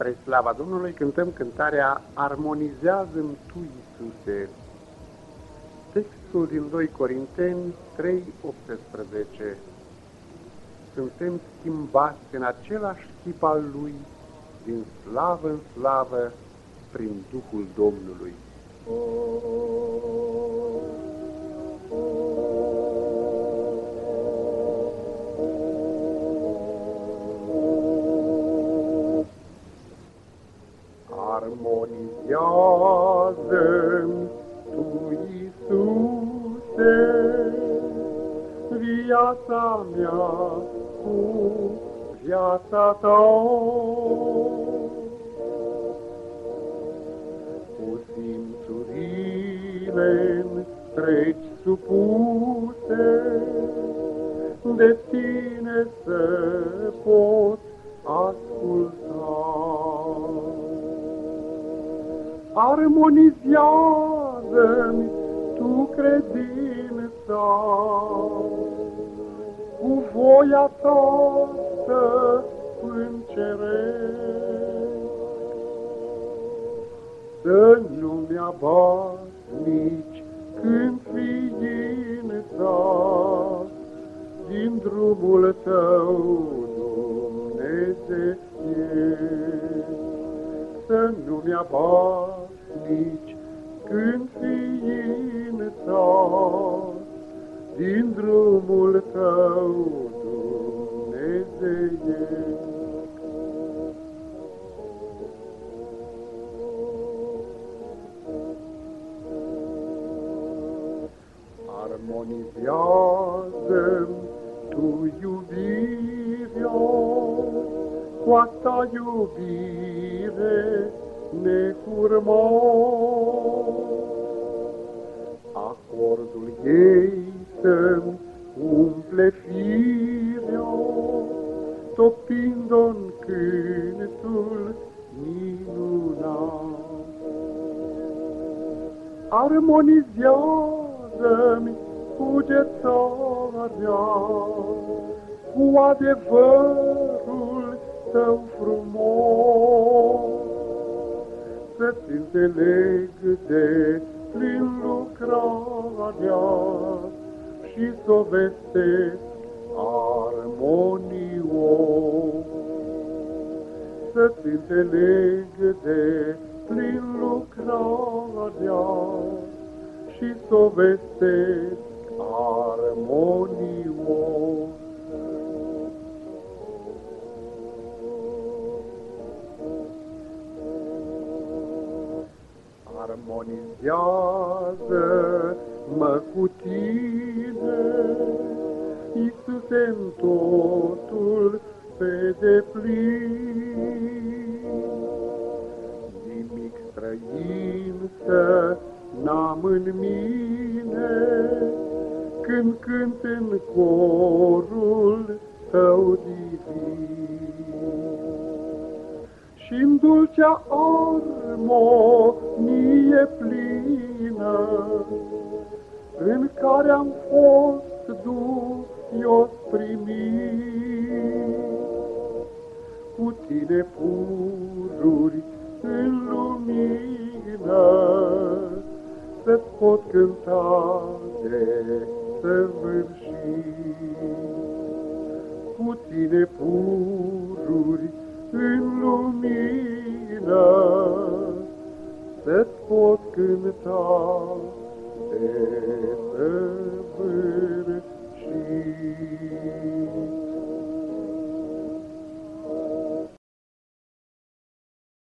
Spre slava Domnului cântăm cântarea Armonizează-mi Tu, Iisuse. Textul din 2 Corinteni 3:18. Suntem schimbați în același chip al Lui, din slavă în slavă, prin Duhul Domnului. Armonizează Tu, Iisuse, viața mea cu viața Ta. Cu simțurile întregi supuse, de Tine să pot asculta armonizează-mi tu credința. Cu voia ta să Să nu-mi abat nici când ființa. Din drumul tău, Dumnezeu să nu mi abat nici când ființa din drumul tău, Dumnezeu. Armonizează tu iubirea cu a ta iubire necurmat. Acordul ei să umple firea, topind-o în cântul minunat. Armonizează-mi cugetarea cu adevărul tău frumos să-ți înțeleg de plin lucrarea și să o vestesc armonios. Să-ți înțeleg de plin lucrarea și să o vestesc armonios. Armonizează-mă cu tine, Iisuse, în totul pe deplin. Nimic străin să n-am în mine, când cânt în corul tău divin. și în dulcea armonie plină, în care am fost duios primit. Cu tine pururi în lumină, să-ți pot cânta de săvârșit. Cu tine pururi în lumină să-ți pot cânta de